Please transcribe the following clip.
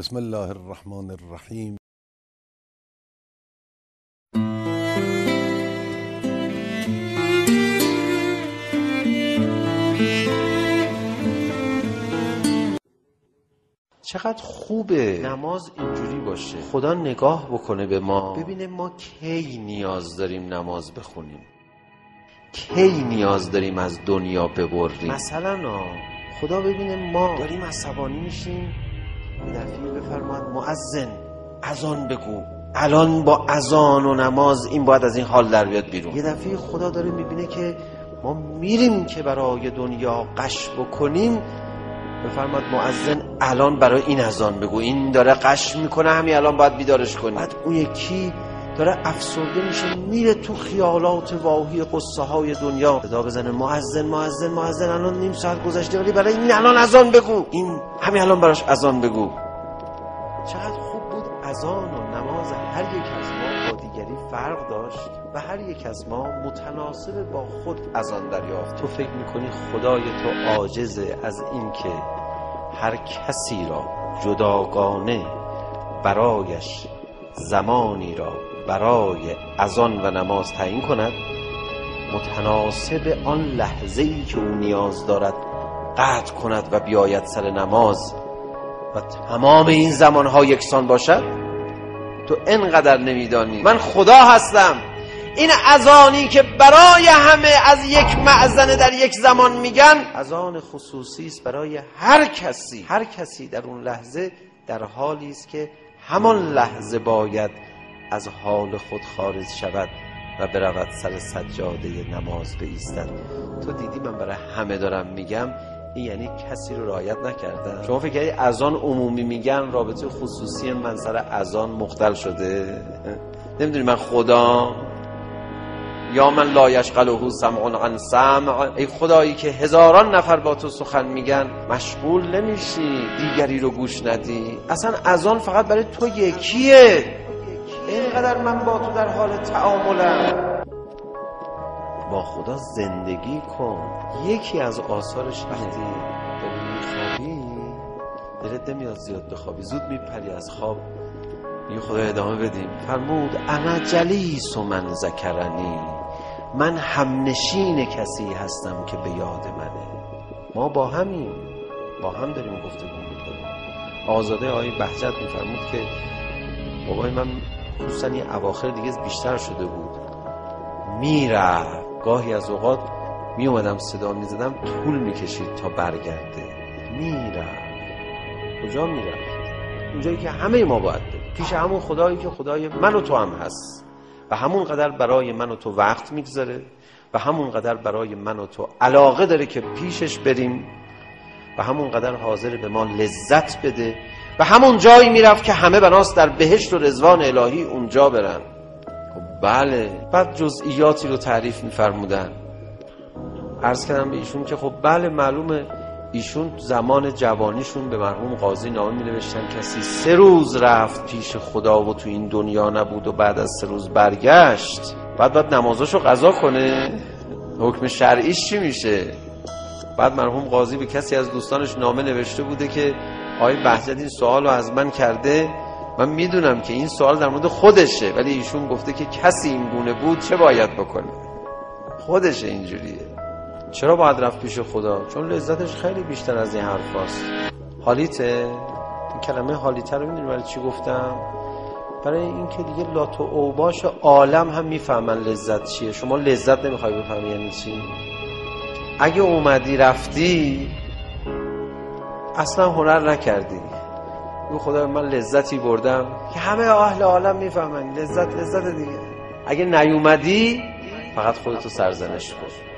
بسم الله الرحمن الرحیم. چقدر خوبه نماز اینجوری باشه. خدا نگاه بکنه به ما. ببینه ما کی نیاز داریم نماز بخونیم. کی نیاز داریم از دنیا ببریم. مثلا خدا ببینه ما داریم عصبانی میشیم. دفعه بفرماد معزن اذان بگو. الان با اذان و نماز این باید از این حال در بیاد بیرون. یه دفعه خدا داره می‌بینه که ما میریم که برای دنیا قش بکنیم. بفرماد معزن الان برای این اذان بگو. این داره قش می‌کنه همین الان باید بیدارش کنی بعد اون یکی داره افسرده میشه میره تو خیالات واهی قصه های دنیا. صدا بزنه معزن معزن معزن الان نیم ساعت گذشته ولی برای این الان اذان بگو. این همین الان براش اذان بگو. چقدر خوب بود اذان و نماز هر یک از ما با دیگری فرق داشت و هر یک از ما متناسب با خود اذان دریافت. تو فکر می‌کنی خدای تو عاجزه از اینکه هر کسی را جداگانه برایش زمانی را برای اذان و نماز تعیین کند متناسب آن لحظه ای که او نیاز دارد قطع کند و بیاید سر نماز و تمام این زمانها یکسان باشد؟ تو انقدر نمیدانی. من خدا هستم. این اذانی که برای همه از یک معزنه در یک زمان میگن اذان خصوصی است برای هر کسی. هر کسی در اون لحظه در حالی است که همان لحظه باید از حال خود خارج شود و برود سر سجاده نماز بایستد تو دیدی من برای همه دارم میگم این یعنی کسی رو رعایت نکردن؟ شما فکر کردی اذان عمومی میگن؟ رابطه خصوصی من سر اذان مختل شده؟ نمی‌دونی من خدا یا من لا یشغله سمع عن سمع. ای خدایی که هزاران نفر با تو سخن میگن مشغول نمیشی دیگری رو گوش ندی. اصلا اذان فقط برای تو یکیه. اینقدر من با تو در حال تعاملم. با خدا زندگی کن. یکی از آثارش وقتی داری میخوابی دلت نمیاد زیاد بخوابی. زود میپری از خواب. یه خدا ادامه بدیم. فرمود انا جلیس و من ذکرنی. من همنشین کسی هستم که به یاد منه. ما با همیم. با هم داریم گفتگو می‌کنیم. آزاده آقای بهجت میفرمود که بابای من خصوصا این اواخر دیگه بیشتر شده بود. میره گاهی از اوقات می اومدم صدا می زدم طول می کشید تا برگرده. میره کجا میره اونجایی که همه ما باید پیش همون خدایی که خدای من و تو هم هست. و همون قدر برای من و تو وقت می‌گذاره و همون قدر برای من و تو علاقه داره که پیشش بریم و همون قدر حاضر به ما لذت بده و همون جایی می‌رفت که همه بناست در بهشت و رزوان الهی اونجا برن. خب بله بعد جزئیاتی رو تعریف میفرمودن. عرض کردم به ایشون که خب بله معلومه ایشون زمان جوانیشون به مرحوم قاضی نامه می نوشتن کسی سه روز رفت پیش خدا و تو این دنیا نبود و بعد از سه روز برگشت بعد بعد نمازاشو قضا کنه. حکم شرعیش چی میشه؟ بعد مرحوم قاضی به کسی از دوستانش نامه نوشته بوده که آقای بهجت این سوال رو از من کرده. من می‌دونم که این سوال در مورد خودشه ولی ایشون گفته که کسی این گونه بود چه باید بکنه؟ خودشه اینجوریه. چرا باید رفت پیش خدا؟ چون لذتش خیلی بیشتر از این حرف هست حالیته؟ این کلمه حالیته رو می‌دونی برای چی گفتم؟ برای اینکه دیگه لات و اوباش عالم هم می‌فهمن لذت چیه. شما لذت نمی‌خوای بفهمی یعنی چی؟ اگه اومدی رفتی اصلا هنر نکردی. او خدا من لذتی بردم. که همه اهل عالم می‌فهمن. لذت لذت دیگه. اگه نیومدی فقط خودتو سرزنش کن.